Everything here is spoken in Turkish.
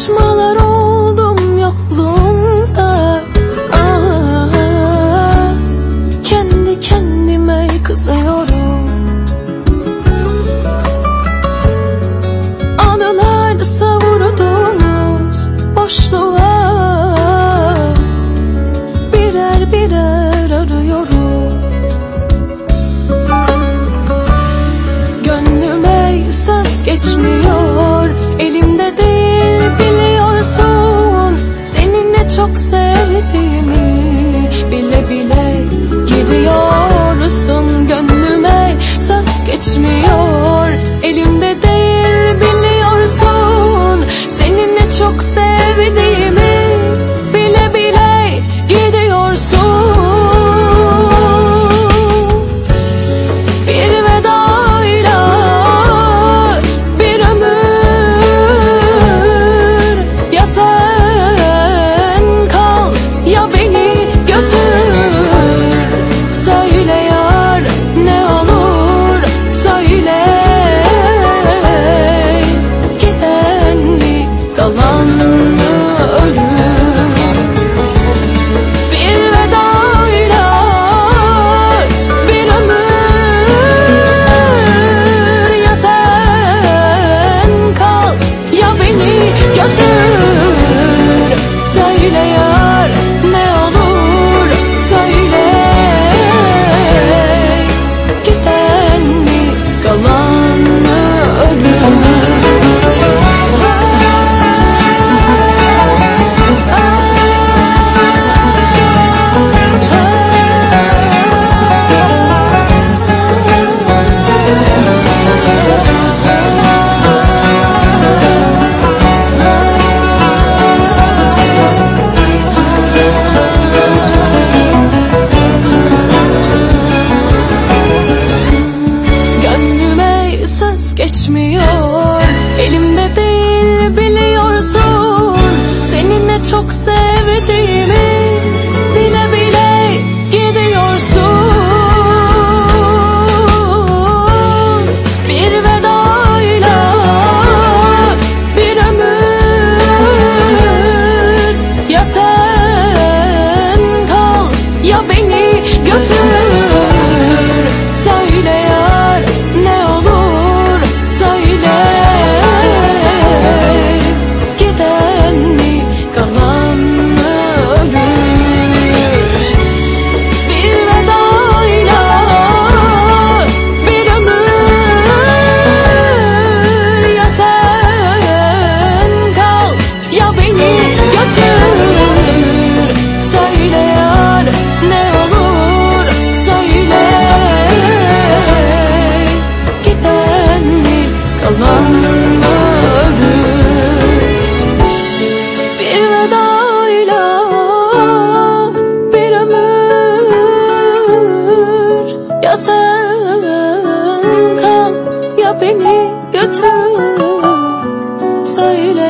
smaller Oh, touch me beni götür. Söyle